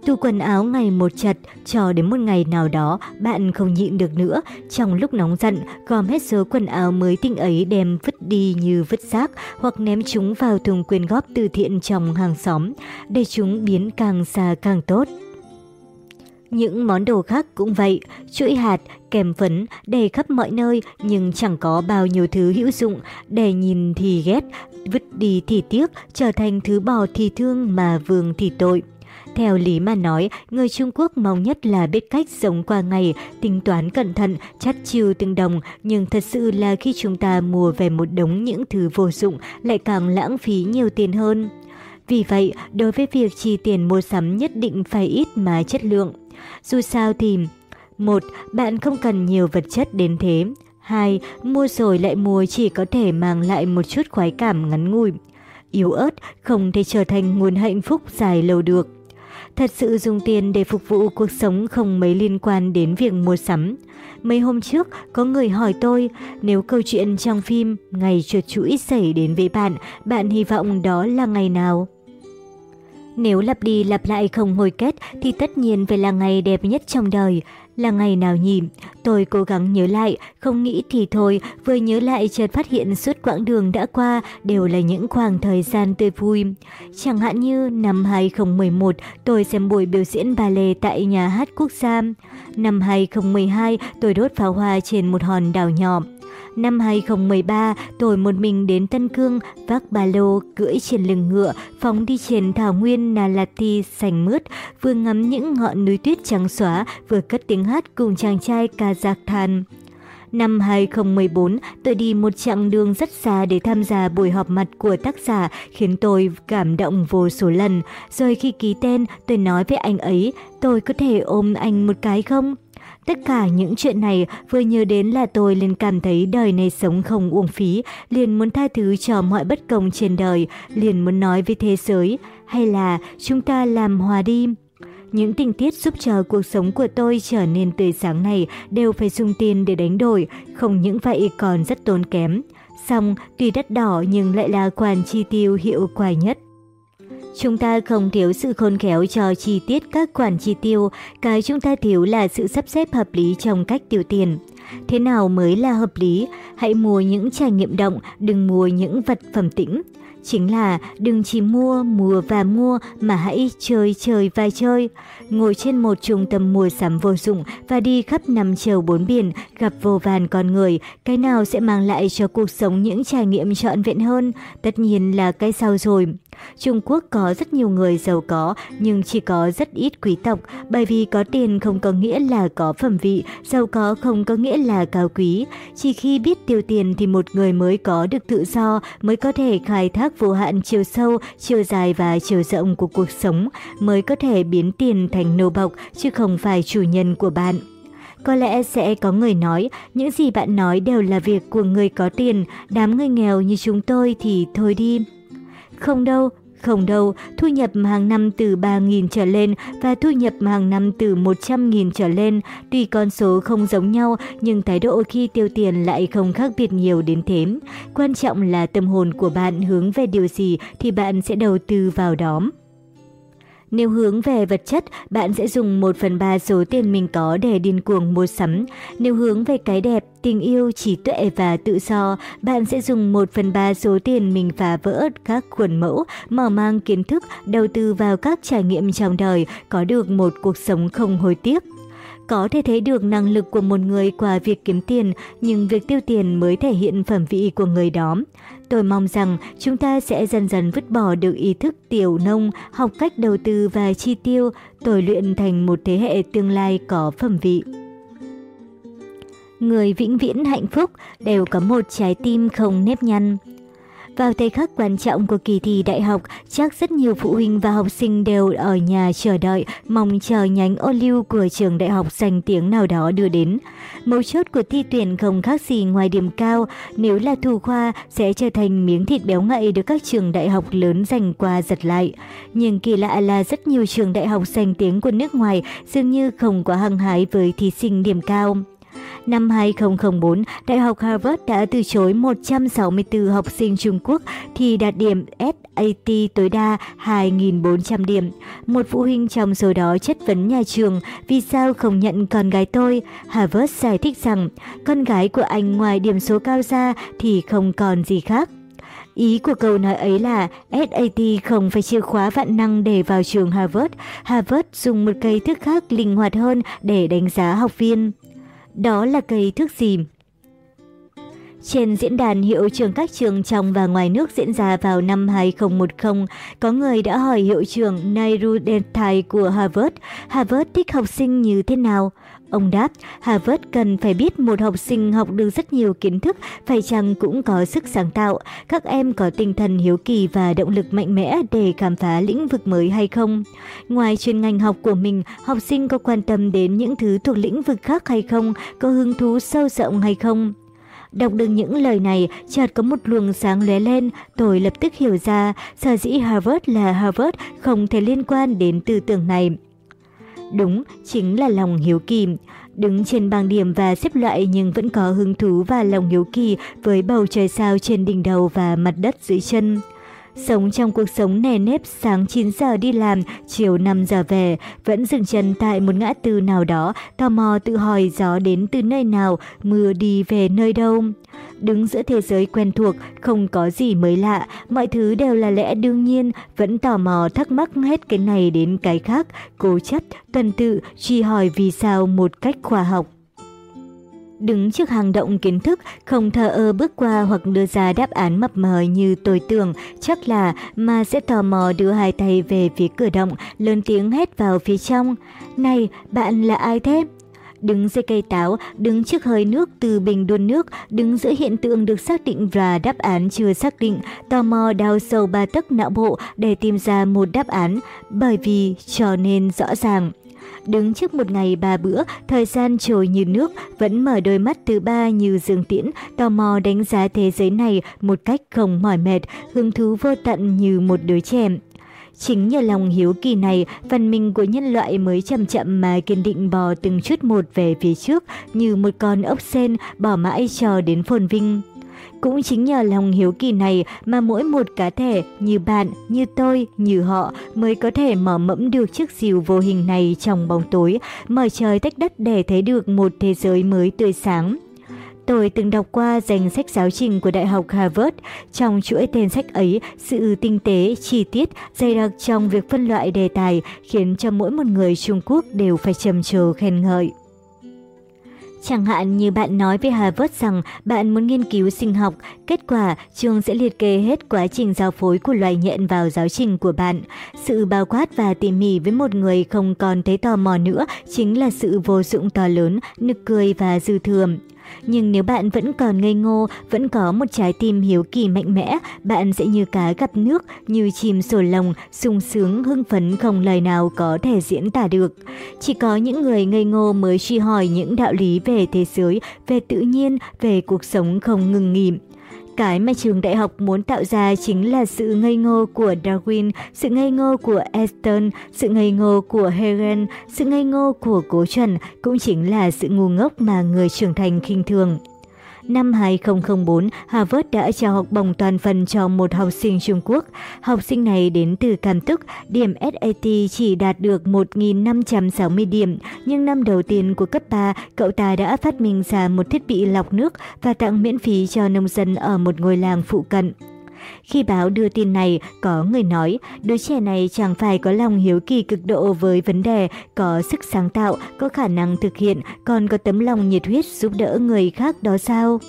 tu quần áo ngày một chật, cho đến một ngày nào đó bạn không nhịn được nữa. Trong lúc nóng giận, gom hết số quần áo mới tinh ấy đem vứt đi như vứt rác hoặc ném chúng vào thùng quyên góp từ thiện trong hàng xóm, để chúng biến càng xa càng tốt. Những món đồ khác cũng vậy, chuỗi hạt, kèm phấn đầy khắp mọi nơi nhưng chẳng có bao nhiêu thứ hữu dụng, để nhìn thì ghét, vứt đi thì tiếc, trở thành thứ bỏ thì thương mà vương thì tội. Theo lý mà nói, người Trung Quốc mong nhất là biết cách sống qua ngày, tính toán cẩn thận, chắt chiu từng đồng, nhưng thật sự là khi chúng ta mua về một đống những thứ vô dụng lại càng lãng phí nhiều tiền hơn. Vì vậy, đối với việc chi tiền mua sắm nhất định phải ít mà chất lượng. Dù sao thì một, Bạn không cần nhiều vật chất đến thế. 2. Mua rồi lại mua chỉ có thể mang lại một chút khoái cảm ngắn ngủi. Yếu ớt không thể trở thành nguồn hạnh phúc dài lâu được. Thật sự dùng tiền để phục vụ cuộc sống không mấy liên quan đến việc mua sắm. Mấy hôm trước, có người hỏi tôi, nếu câu chuyện trong phim Ngày chuột chuỗi xảy đến với bạn, bạn hy vọng đó là ngày nào? Nếu lặp đi lặp lại không hồi kết thì tất nhiên phải là ngày đẹp nhất trong đời. Là ngày nào nhỉ? Tôi cố gắng nhớ lại, không nghĩ thì thôi, vừa nhớ lại chợt phát hiện suốt quãng đường đã qua đều là những khoảng thời gian tươi vui. Chẳng hạn như năm 2011 tôi xem buổi biểu diễn ballet tại nhà hát quốc gia. Năm 2012 tôi đốt pháo hoa trên một hòn đảo nhỏ. Năm 2013, tôi một mình đến Tân Cương, vác ba lô, cưỡi trên lưng ngựa, phóng đi trên thảo nguyên Nalati sành mướt, vừa ngắm những ngọn núi tuyết trắng xóa, vừa cất tiếng hát cùng chàng trai Kazakhstan. Năm 2014, tôi đi một chặng đường rất xa để tham gia buổi họp mặt của tác giả khiến tôi cảm động vô số lần. Rồi khi ký tên, tôi nói với anh ấy, tôi có thể ôm anh một cái không? Tất cả những chuyện này vừa nhớ đến là tôi liền cảm thấy đời này sống không uổng phí, liền muốn tha thứ cho mọi bất công trên đời, liền muốn nói với thế giới, hay là chúng ta làm hòa đi. Những tình tiết giúp cho cuộc sống của tôi trở nên tươi sáng này đều phải dùng tiền để đánh đổi, không những vậy còn rất tốn kém. Xong, tuy đắt đỏ nhưng lại là khoản chi tiêu hiệu quả nhất. Chúng ta không thiếu sự khôn khéo cho chi tiết các khoản chi tiêu, cái chúng ta thiếu là sự sắp xếp hợp lý trong cách tiêu tiền. Thế nào mới là hợp lý? Hãy mua những trải nghiệm động, đừng mua những vật phẩm tĩnh. Chính là đừng chỉ mua, mua và mua mà hãy chơi chơi và chơi. Ngồi trên một trung tâm mua sắm vô dụng và đi khắp năm châu bốn biển, gặp vô vàn con người, cái nào sẽ mang lại cho cuộc sống những trải nghiệm trọn vẹn hơn? Tất nhiên là cái sau rồi. Trung Quốc có rất nhiều người giàu có nhưng chỉ có rất ít quý tộc bởi vì có tiền không có nghĩa là có phẩm vị, giàu có không có nghĩa là cao quý. Chỉ khi biết tiêu tiền thì một người mới có được tự do, mới có thể khai thác vô hạn chiều sâu, chiều dài và chiều rộng của cuộc sống, mới có thể biến tiền thành nô bộc chứ không phải chủ nhân của bạn. Có lẽ sẽ có người nói, những gì bạn nói đều là việc của người có tiền, đám người nghèo như chúng tôi thì thôi đi. Không đâu, không đâu, thu nhập hàng năm từ 3.000 trở lên và thu nhập hàng năm từ 100.000 trở lên. Tuy con số không giống nhau nhưng thái độ khi tiêu tiền lại không khác biệt nhiều đến thế. Quan trọng là tâm hồn của bạn hướng về điều gì thì bạn sẽ đầu tư vào đó. Nếu hướng về vật chất, bạn sẽ dùng 1 phần 3 số tiền mình có để điên cuồng mua sắm. Nếu hướng về cái đẹp, tình yêu, trí tuệ và tự do, bạn sẽ dùng 1 phần 3 số tiền mình phá vỡ các khuôn mẫu, mở mang kiến thức, đầu tư vào các trải nghiệm trong đời, có được một cuộc sống không hối tiếc. Có thể thấy được năng lực của một người qua việc kiếm tiền, nhưng việc tiêu tiền mới thể hiện phẩm vị của người đó. Tôi mong rằng chúng ta sẽ dần dần vứt bỏ được ý thức tiểu nông, học cách đầu tư và chi tiêu, tôi luyện thành một thế hệ tương lai có phẩm vị. Người vĩnh viễn hạnh phúc đều có một trái tim không nếp nhăn. Vào thời khắc quan trọng của kỳ thi đại học, chắc rất nhiều phụ huynh và học sinh đều ở nhà chờ đợi, mong chờ nhánh ô lưu của trường đại học danh tiếng nào đó đưa đến. Mấu chốt của thi tuyển không khác gì ngoài điểm cao, nếu là thủ khoa sẽ trở thành miếng thịt béo ngậy được các trường đại học lớn giành qua giật lại. Nhưng kỳ lạ là rất nhiều trường đại học danh tiếng của nước ngoài dường như không quá hăng hái với thí sinh điểm cao. Năm 2004, Đại học Harvard đã từ chối 164 học sinh Trung Quốc thì đạt điểm SAT tối đa 2.400 điểm. Một phụ huynh trong số đó chất vấn nhà trường vì sao không nhận con gái tôi. Harvard giải thích rằng con gái của anh ngoài điểm số cao ra thì không còn gì khác. Ý của câu nói ấy là SAT không phải chìa khóa vạn năng để vào trường Harvard. Harvard dùng một cây thước khác linh hoạt hơn để đánh giá học viên. Đó là cây thước dìm. Trên diễn đàn hiệu trưởng các trường trong và ngoài nước diễn ra vào năm 2010, có người đã hỏi hiệu trưởng Nairu Dentai của Harvard, Harvard thích học sinh như thế nào? Ông đáp, Harvard cần phải biết một học sinh học được rất nhiều kiến thức, phải chăng cũng có sức sáng tạo. Các em có tinh thần hiếu kỳ và động lực mạnh mẽ để khám phá lĩnh vực mới hay không? Ngoài chuyên ngành học của mình, học sinh có quan tâm đến những thứ thuộc lĩnh vực khác hay không? Có hứng thú sâu rộng hay không? Đọc được những lời này, chợt có một luồng sáng lóe lên, tôi lập tức hiểu ra, sở dĩ Harvard là Harvard không thể liên quan đến tư tưởng này. Đúng, chính là lòng hiếu kỳ. Đứng trên bảng điểm và xếp loại nhưng vẫn có hứng thú và lòng hiếu kỳ với bầu trời sao trên đỉnh đầu và mặt đất dưới chân. Sống trong cuộc sống nề nếp sáng 9 giờ đi làm, chiều 5 giờ về, vẫn dừng chân tại một ngã tư nào đó, tò mò tự hỏi gió đến từ nơi nào, mưa đi về nơi đâu. Đứng giữa thế giới quen thuộc, không có gì mới lạ, mọi thứ đều là lẽ đương nhiên, vẫn tò mò thắc mắc hết cái này đến cái khác, cố chấp, tuần tự, truy hỏi vì sao một cách khoa học. Đứng trước hàng động kiến thức, không thờ ơ bước qua hoặc đưa ra đáp án mập mờ như tôi tưởng, chắc là mà sẽ tò mò đưa hai tay về phía cửa động, lớn tiếng hét vào phía trong. Này, bạn là ai thế? Đứng dưới cây táo, đứng trước hơi nước từ bình đun nước, đứng giữa hiện tượng được xác định và đáp án chưa xác định, tò mò đào sâu ba tấc não bộ để tìm ra một đáp án, bởi vì cho nên rõ ràng. Đứng trước một ngày ba bữa, thời gian trôi như nước, vẫn mở đôi mắt thứ ba như dương tiễn, tò mò đánh giá thế giới này một cách không mỏi mệt, hứng thú vô tận như một đứa trẻ. Chính nhờ lòng hiếu kỳ này, văn minh của nhân loại mới chậm chậm mà kiên định bò từng chút một về phía trước như một con ốc sen bỏ mãi cho đến phồn vinh. Cũng chính nhờ lòng hiếu kỳ này mà mỗi một cá thể như bạn, như tôi, như họ mới có thể mở mẫm được chiếc diều vô hình này trong bóng tối, mở trời tách đất để thấy được một thế giới mới tươi sáng. Tôi từng đọc qua danh sách giáo trình của Đại học Harvard. Trong chuỗi tên sách ấy, sự tinh tế, chi tiết, dày đặc trong việc phân loại đề tài khiến cho mỗi một người Trung Quốc đều phải trầm trồ khen ngợi. Chẳng hạn như bạn nói với Harvard rằng bạn muốn nghiên cứu sinh học, kết quả trường sẽ liệt kê hết quá trình giao phối của loài nhện vào giáo trình của bạn. Sự bao quát và tỉ mỉ với một người không còn thấy tò mò nữa chính là sự vô dụng to lớn, nực cười và dư thừa. Nhưng nếu bạn vẫn còn ngây ngô, vẫn có một trái tim hiếu kỳ mạnh mẽ, bạn sẽ như cá gặp nước, như chìm sổ lồng, sung sướng, hưng phấn không lời nào có thể diễn tả được. Chỉ có những người ngây ngô mới truy hỏi những đạo lý về thế giới, về tự nhiên, về cuộc sống không ngừng nghỉ. Cái mà trường đại học muốn tạo ra chính là sự ngây ngô của Darwin, sự ngây ngô của Aston, sự ngây ngô của Hegel, sự ngây ngô của Cố Trần, cũng chính là sự ngu ngốc mà người trưởng thành khinh thường. Năm 2004, Harvard đã trao học bổng toàn phần cho một học sinh Trung Quốc. Học sinh này đến từ Cam Túc, điểm SAT chỉ đạt được 1.560 điểm, nhưng năm đầu tiên của cấp 3, cậu ta đã phát minh ra một thiết bị lọc nước và tặng miễn phí cho nông dân ở một ngôi làng phụ cận. Khi báo đưa tin này, có người nói, đứa trẻ này chẳng phải có lòng hiếu kỳ cực độ với vấn đề, có sức sáng tạo, có khả năng thực hiện, còn có tấm lòng nhiệt huyết giúp đỡ người khác đó sao?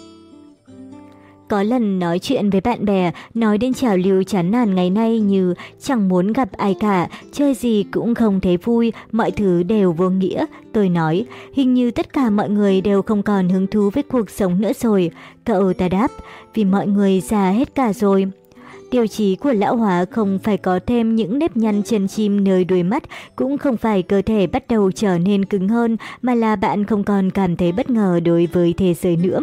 Có lần nói chuyện với bạn bè, nói đến trào lưu chán nản ngày nay như chẳng muốn gặp ai cả, chơi gì cũng không thấy vui, mọi thứ đều vô nghĩa. Tôi nói, hình như tất cả mọi người đều không còn hứng thú với cuộc sống nữa rồi. Cậu ta đáp, vì mọi người già hết cả rồi. Tiêu chí của lão hóa không phải có thêm những nếp nhăn chân chim nơi đuôi mắt, cũng không phải cơ thể bắt đầu trở nên cứng hơn, mà là bạn không còn cảm thấy bất ngờ đối với thế giới nữa.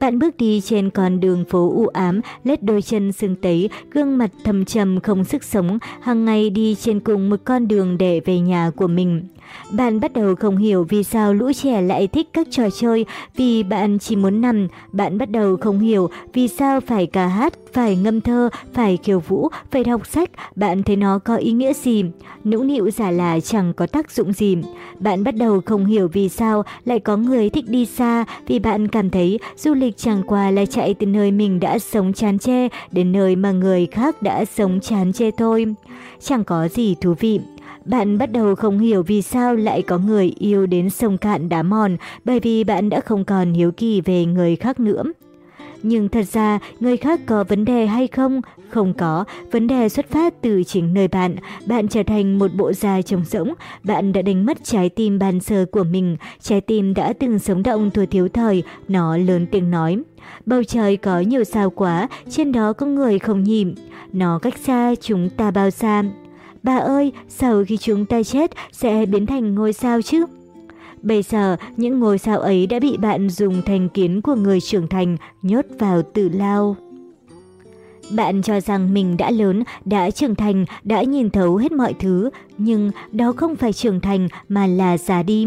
Bạn bước đi trên con đường phố u ám, lết đôi chân sưng tấy, gương mặt thầm trầm không sức sống, hàng ngày đi trên cùng một con đường để về nhà của mình. Bạn bắt đầu không hiểu vì sao lũ trẻ lại thích các trò chơi, vì bạn chỉ muốn nằm. Bạn bắt đầu không hiểu vì sao phải ca hát, phải ngâm thơ, phải khiêu vũ, phải đọc sách. Bạn thấy nó có ý nghĩa gì? Nũng nịu giả là chẳng có tác dụng gì. Bạn bắt đầu không hiểu vì sao lại có người thích đi xa, vì bạn cảm thấy du lịch chẳng qua là chạy từ nơi mình đã sống chán chê đến nơi mà người khác đã sống chán chê thôi. Chẳng có gì thú vị. Bạn bắt đầu không hiểu vì sao lại có người yêu đến sông cạn đá mòn bởi vì bạn đã không còn hiếu kỳ về người khác nữa. Nhưng thật ra, người khác có vấn đề hay không? Không có, vấn đề xuất phát từ chính nơi bạn. Bạn trở thành một bộ da trống rỗng, bạn đã đánh mất trái tim ban sơ của mình. Trái tim đã từng sống động thuở thiếu thời, nó lớn tiếng nói. Bầu trời có nhiều sao quá, trên đó có người không nhìn. Nó cách xa chúng ta bao xa. Bà ơi, sau khi chúng ta chết sẽ biến thành ngôi sao chứ? Bây giờ, những ngôi sao ấy đã bị bạn dùng thành kiến của người trưởng thành nhốt vào tử lao. Bạn cho rằng mình đã lớn, đã trưởng thành, đã nhìn thấu hết mọi thứ, nhưng đó không phải trưởng thành mà là già đi.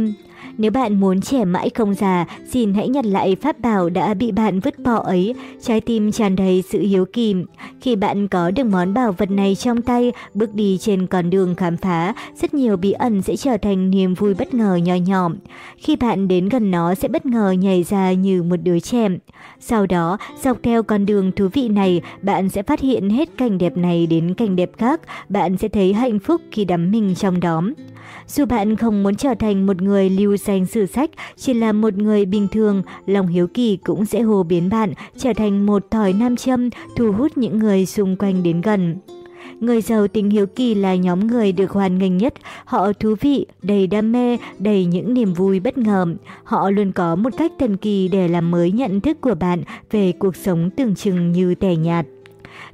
Nếu bạn muốn trẻ mãi không già, xin hãy nhặt lại pháp bảo đã bị bạn vứt bỏ ấy, trái tim tràn đầy sự hiếu kỳ. Khi bạn có được món bảo vật này trong tay, bước đi trên con đường khám phá, rất nhiều bí ẩn sẽ trở thành niềm vui bất ngờ nhỏ nhỏ. Khi bạn đến gần nó sẽ bất ngờ nhảy ra như một đứa trẻ. Sau đó, dọc theo con đường thú vị này, bạn sẽ phát hiện hết cảnh đẹp này đến cảnh đẹp khác, bạn sẽ thấy hạnh phúc khi đắm mình trong đó. Dù bạn không muốn trở thành một người lưu danh sử sách, chỉ là một người bình thường, lòng hiếu kỳ cũng sẽ hồ biến bạn trở thành một thỏi nam châm thu hút những người xung quanh đến gần. Người giàu tình hiếu kỳ là nhóm người được hoàn nghênh nhất, họ thú vị, đầy đam mê, đầy những niềm vui bất ngờ. Họ luôn có một cách thần kỳ để làm mới nhận thức của bạn về cuộc sống tưởng chừng như tẻ nhạt.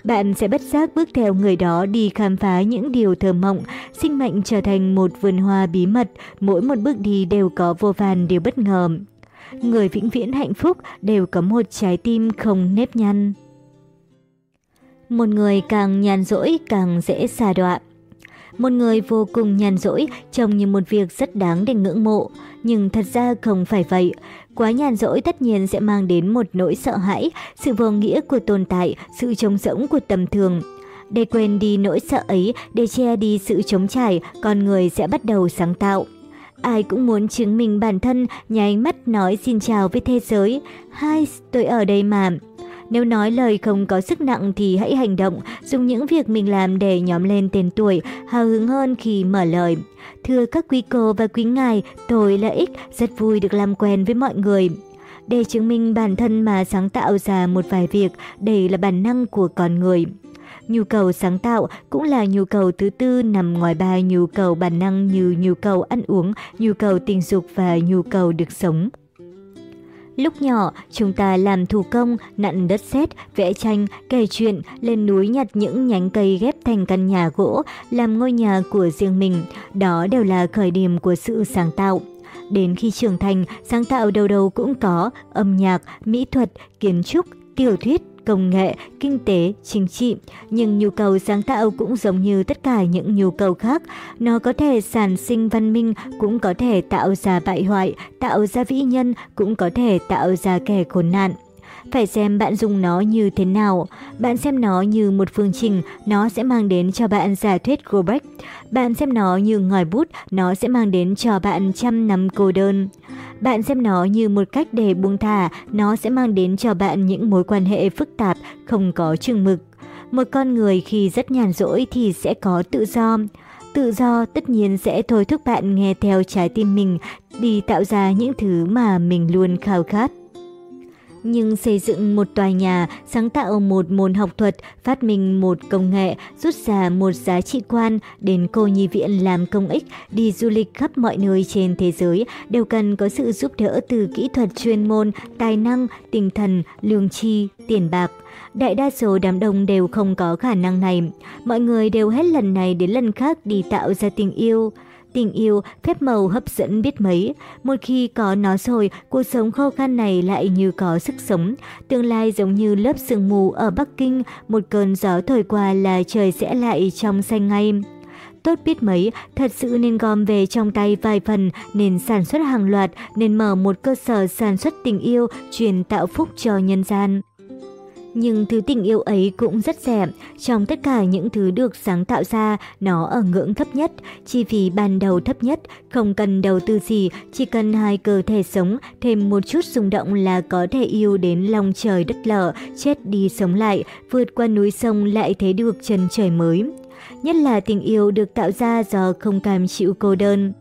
Bạn sẽ bất giác bước theo người đó đi khám phá những điều thơ mộng, sinh mệnh trở thành một vườn hoa bí mật, mỗi một bước đi đều có vô vàn điều bất ngờ. Người vĩnh viễn hạnh phúc đều có một trái tim không nếp nhăn. Một người càng nhàn rỗi càng dễ xa đoạn một người vô cùng nhàn rỗi trông như một việc rất đáng để ngưỡng mộ, nhưng thật ra không phải vậy. Quá nhàn rỗi tất nhiên sẽ mang đến một nỗi sợ hãi, sự vô nghĩa của tồn tại, sự trống rỗng của tầm thường. Để quên đi nỗi sợ ấy, để che đi sự trống trải, con người sẽ bắt đầu sáng tạo. Ai cũng muốn chứng minh bản thân, nháy mắt nói xin chào với thế giới. hi tôi ở đây mà. Nếu nói lời không có sức nặng thì hãy hành động, dùng những việc mình làm để nhóm lên tên tuổi, hào hứng hơn khi mở lời. Thưa các quý cô và quý ngài, tôi là X, rất vui được làm quen với mọi người. Để chứng minh bản thân mà sáng tạo ra một vài việc, đây là bản năng của con người. Nhu cầu sáng tạo cũng là nhu cầu thứ tư nằm ngoài ba nhu cầu bản năng như nhu cầu ăn uống, nhu cầu tình dục và nhu cầu được sống. Lúc nhỏ, chúng ta làm thủ công, nặn đất sét, vẽ tranh, kể chuyện, lên núi nhặt những nhánh cây ghép thành căn nhà gỗ, làm ngôi nhà của riêng mình. Đó đều là khởi điểm của sự sáng tạo. Đến khi trưởng thành, sáng tạo đầu đầu cũng có âm nhạc, mỹ thuật, kiến trúc, tiểu thuyết, công nghệ, kinh tế, chính trị. Nhưng nhu cầu sáng tạo cũng giống như tất cả những nhu cầu khác. Nó có thể sản sinh văn minh, cũng có thể tạo ra bại hoại, tạo ra vĩ nhân, cũng có thể tạo ra kẻ khốn nạn. Phải xem bạn dùng nó như thế nào. Bạn xem nó như một phương trình, nó sẽ mang đến cho bạn giả thuyết Goldberg. Bạn xem nó như ngòi bút, nó sẽ mang đến cho bạn trăm năm cô đơn. Bạn xem nó như một cách để buông thả, nó sẽ mang đến cho bạn những mối quan hệ phức tạp, không có chừng mực. Một con người khi rất nhàn rỗi thì sẽ có tự do. Tự do tất nhiên sẽ thôi thúc bạn nghe theo trái tim mình, đi tạo ra những thứ mà mình luôn khao khát. Nhưng xây dựng một tòa nhà, sáng tạo một môn học thuật, phát minh một công nghệ, rút ra một giá trị quan, đến cô nhi viện làm công ích, đi du lịch khắp mọi nơi trên thế giới, đều cần có sự giúp đỡ từ kỹ thuật chuyên môn, tài năng, tinh thần, lương chi, tiền bạc. Đại đa số đám đông đều không có khả năng này. Mọi người đều hết lần này đến lần khác đi tạo ra tình yêu. Tình yêu, phép màu hấp dẫn biết mấy. Một khi có nó rồi, cuộc sống khô khan này lại như có sức sống. Tương lai giống như lớp sương mù ở Bắc Kinh, một cơn gió thổi qua là trời sẽ lại trong xanh ngay. Tốt biết mấy, thật sự nên gom về trong tay vài phần, nên sản xuất hàng loạt, nên mở một cơ sở sản xuất tình yêu, truyền tạo phúc cho nhân gian. Nhưng thứ tình yêu ấy cũng rất rẻ, trong tất cả những thứ được sáng tạo ra, nó ở ngưỡng thấp nhất, chi phí ban đầu thấp nhất, không cần đầu tư gì, chỉ cần hai cơ thể sống, thêm một chút rung động là có thể yêu đến lòng trời đất lở, chết đi sống lại, vượt qua núi sông lại thấy được chân trời mới. Nhất là tình yêu được tạo ra do không cam chịu cô đơn.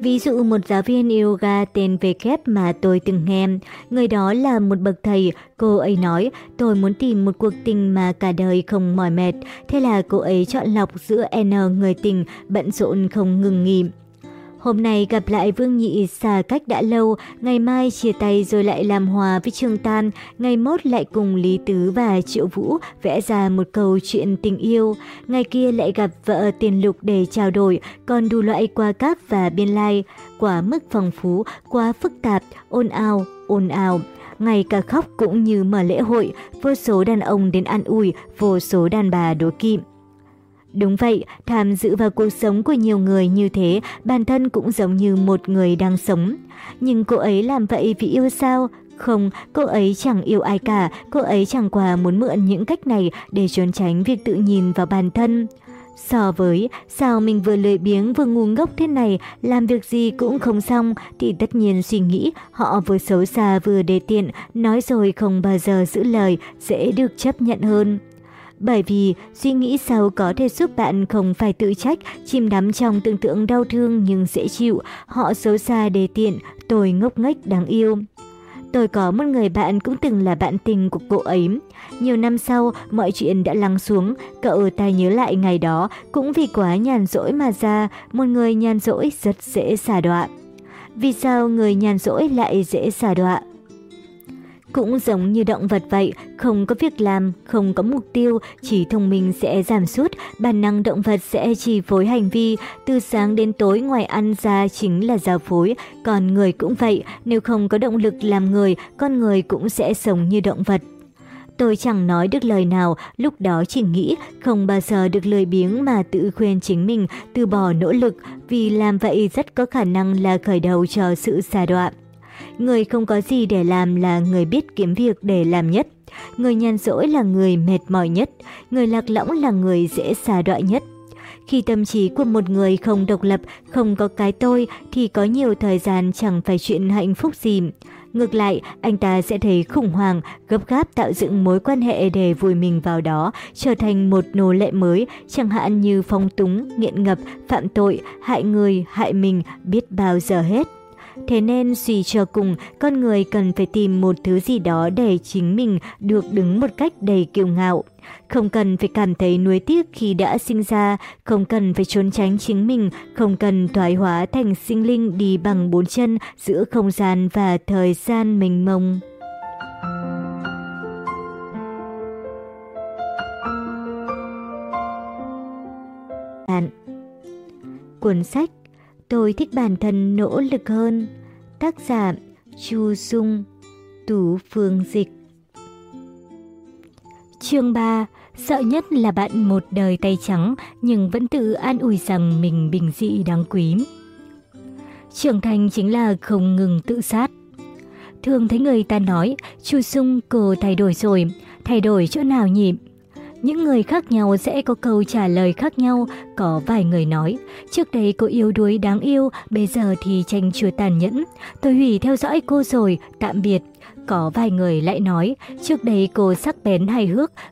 Ví dụ một giáo viên yoga tên VK mà tôi từng nghe, người đó là một bậc thầy, cô ấy nói tôi muốn tìm một cuộc tình mà cả đời không mỏi mệt, thế là cô ấy chọn lọc giữa N người tình bận rộn không ngừng nghỉ. Hôm nay gặp lại Vương Nhị xa cách đã lâu, ngày mai chia tay rồi lại làm hòa với Trương Tan, ngày mốt lại cùng Lý Tứ và Triệu Vũ vẽ ra một câu chuyện tình yêu. Ngày kia lại gặp vợ tiền lục để trao đổi, còn đủ loại qua cáp và biên lai. Quá mức phong phú, quá phức tạp, ôn ào, ôn ào. Ngày cả khóc cũng như mở lễ hội, vô số đàn ông đến ăn ủi, vô số đàn bà đố kỵ. Đúng vậy, tham dự vào cuộc sống của nhiều người như thế, bản thân cũng giống như một người đang sống. Nhưng cô ấy làm vậy vì yêu sao? Không, cô ấy chẳng yêu ai cả, cô ấy chẳng qua muốn mượn những cách này để trốn tránh việc tự nhìn vào bản thân. So với sao mình vừa lười biếng vừa ngu ngốc thế này, làm việc gì cũng không xong, thì tất nhiên suy nghĩ họ vừa xấu xa vừa đề tiện, nói rồi không bao giờ giữ lời, dễ được chấp nhận hơn. Bởi vì suy nghĩ sau có thể giúp bạn không phải tự trách, chìm đắm trong tưởng tượng đau thương nhưng dễ chịu, họ xấu xa đề tiện, tôi ngốc nghếch đáng yêu. Tôi có một người bạn cũng từng là bạn tình của cô ấy. Nhiều năm sau, mọi chuyện đã lắng xuống, cậu ta nhớ lại ngày đó, cũng vì quá nhàn rỗi mà ra, một người nhàn rỗi rất dễ xả đọa. Vì sao người nhàn rỗi lại dễ xả đọa? Cũng giống như động vật vậy, không có việc làm, không có mục tiêu, chỉ thông minh sẽ giảm sút, bản năng động vật sẽ chi phối hành vi, từ sáng đến tối ngoài ăn ra chính là giao phối, còn người cũng vậy, nếu không có động lực làm người, con người cũng sẽ sống như động vật. Tôi chẳng nói được lời nào, lúc đó chỉ nghĩ không bao giờ được lười biếng mà tự khuyên chính mình từ bỏ nỗ lực, vì làm vậy rất có khả năng là khởi đầu cho sự xa đoạn. Người không có gì để làm là người biết kiếm việc để làm nhất. Người nhàn rỗi là người mệt mỏi nhất. Người lạc lõng là người dễ xa đọa nhất. Khi tâm trí của một người không độc lập, không có cái tôi thì có nhiều thời gian chẳng phải chuyện hạnh phúc gì. Ngược lại, anh ta sẽ thấy khủng hoảng, gấp gáp tạo dựng mối quan hệ để vùi mình vào đó, trở thành một nô lệ mới, chẳng hạn như phong túng, nghiện ngập, phạm tội, hại người, hại mình, biết bao giờ hết. Thế nên suy cho cùng, con người cần phải tìm một thứ gì đó để chính mình được đứng một cách đầy kiêu ngạo. Không cần phải cảm thấy nuối tiếc khi đã sinh ra, không cần phải trốn tránh chính mình, không cần thoái hóa thành sinh linh đi bằng bốn chân giữa không gian và thời gian mênh mông. Cuốn sách Tôi thích bản thân nỗ lực hơn. Tác giả Chu Dung Tú Phương Dịch Chương 3 Sợ nhất là bạn một đời tay trắng nhưng vẫn tự an ủi rằng mình bình dị đáng quý. Trưởng thành chính là không ngừng tự sát. Thường thấy người ta nói, Chu Dung cô thay đổi rồi, thay đổi chỗ nào nhịp những người khác nhau sẽ có câu trả lời khác nhau, có vài người nói, trước đây cô yêu đuối đáng yêu, bây giờ thì tranh chua tàn nhẫn, tôi hủy theo dõi cô rồi, tạm biệt. Có vài người lại nói, trước đây cô sắc bén hài hước,